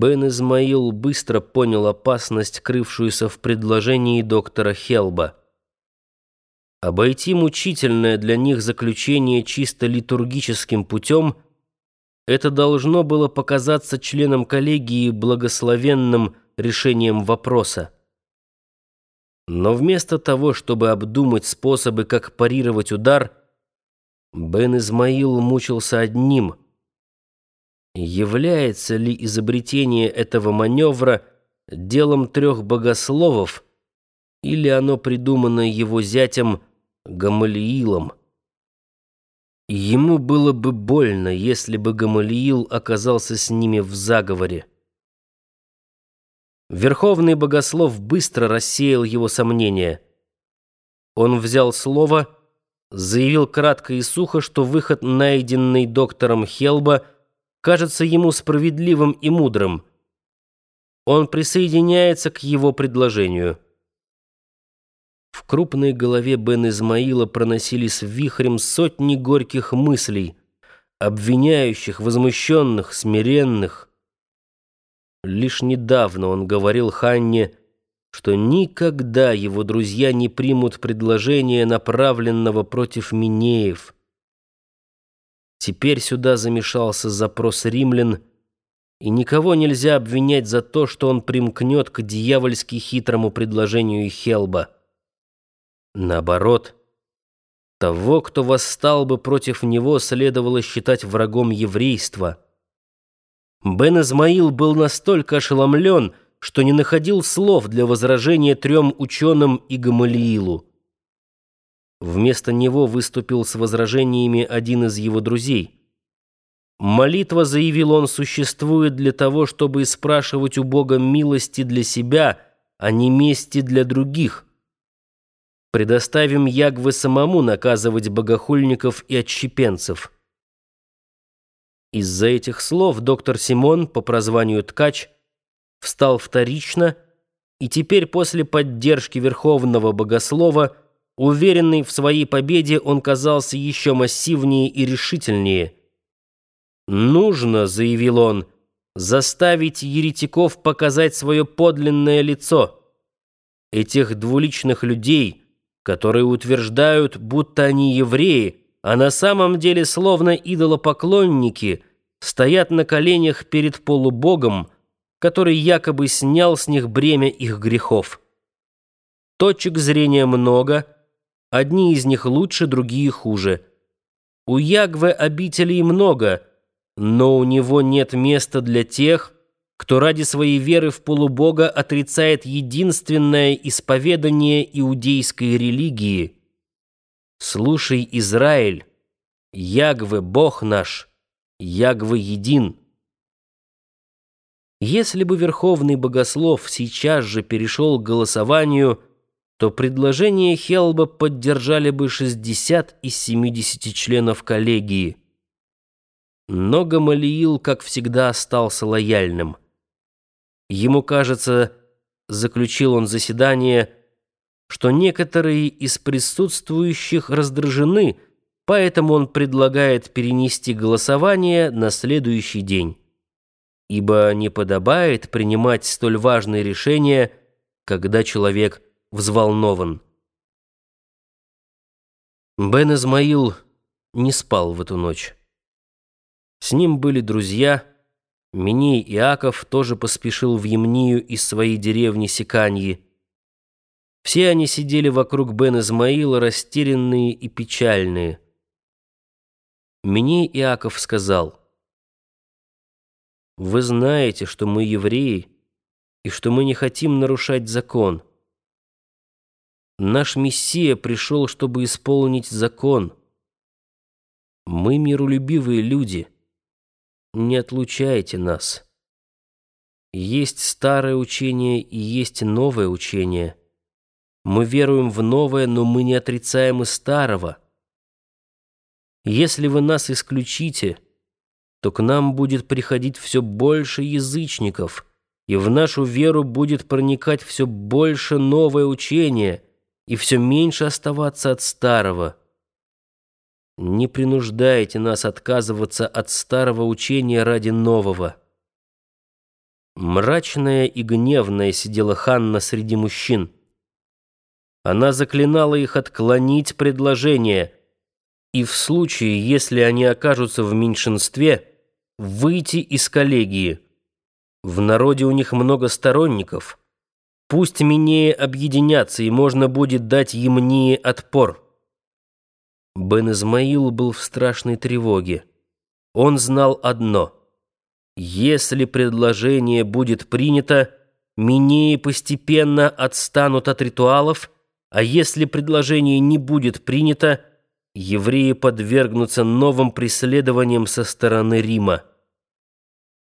Бен Измаил быстро понял опасность, крывшуюся в предложении доктора Хелба. Обойти мучительное для них заключение чисто литургическим путем — это должно было показаться членам коллегии благословенным решением вопроса. Но вместо того, чтобы обдумать способы, как парировать удар, Бен Измаил мучился одним — Является ли изобретение этого маневра делом трех богословов, или оно придумано его зятем Гамалиилом? Ему было бы больно, если бы Гамалиил оказался с ними в заговоре. Верховный богослов быстро рассеял его сомнения. Он взял слово, заявил кратко и сухо, что выход, найденный доктором Хелба, — кажется ему справедливым и мудрым. Он присоединяется к его предложению. В крупной голове Бен Измаила проносились вихрем сотни горьких мыслей, обвиняющих, возмущенных, смиренных. Лишь недавно он говорил Ханне, что никогда его друзья не примут предложение, направленного против Минеев. Теперь сюда замешался запрос римлян, и никого нельзя обвинять за то, что он примкнет к дьявольски хитрому предложению Хелба. Наоборот, того, кто восстал бы против него, следовало считать врагом еврейства. Бен Измаил был настолько ошеломлен, что не находил слов для возражения трем ученым и Гамалиилу. Вместо него выступил с возражениями один из его друзей. Молитва, заявил он, существует для того, чтобы спрашивать у Бога милости для себя, а не мести для других. Предоставим Ягве самому наказывать богохульников и отщепенцев. Из-за этих слов доктор Симон, по прозванию Ткач, встал вторично, и теперь после поддержки Верховного Богослова – Уверенный в своей победе, он казался еще массивнее и решительнее. «Нужно», — заявил он, — «заставить еретиков показать свое подлинное лицо. Этих двуличных людей, которые утверждают, будто они евреи, а на самом деле словно идолопоклонники, стоят на коленях перед полубогом, который якобы снял с них бремя их грехов. Точек зрения много — Одни из них лучше, другие хуже. У Ягве обителей много, но у него нет места для тех, кто ради своей веры в полубога отрицает единственное исповедание иудейской религии. Слушай, Израиль, Ягве Бог наш, Ягве един. Если бы Верховный Богослов сейчас же перешел к голосованию – то предложение Хелба поддержали бы 60 из 70 членов коллегии. Но Гамалиил, как всегда, остался лояльным. Ему кажется, заключил он заседание, что некоторые из присутствующих раздражены, поэтому он предлагает перенести голосование на следующий день. Ибо не подобает принимать столь важные решения, когда человек – взволнован. Бен Измаил не спал в эту ночь. С ним были друзья. Миней Иаков тоже поспешил в Емнию из своей деревни Сиканьи. Все они сидели вокруг Бен Измаила, растерянные и печальные. Миней Иаков сказал, «Вы знаете, что мы евреи, и что мы не хотим нарушать закон». Наш Мессия пришел, чтобы исполнить закон. Мы миролюбивые люди. Не отлучайте нас. Есть старое учение и есть новое учение. Мы веруем в новое, но мы не отрицаем и старого. Если вы нас исключите, то к нам будет приходить все больше язычников, и в нашу веру будет проникать все больше новое учение — и все меньше оставаться от старого. Не принуждайте нас отказываться от старого учения ради нового. Мрачная и гневная сидела Ханна среди мужчин. Она заклинала их отклонить предложение и в случае, если они окажутся в меньшинстве, выйти из коллегии. В народе у них много сторонников. Пусть Минеи объединятся, и можно будет дать Емнии отпор. Бен Измаил был в страшной тревоге. Он знал одно. Если предложение будет принято, Минеи постепенно отстанут от ритуалов, а если предложение не будет принято, евреи подвергнутся новым преследованиям со стороны Рима.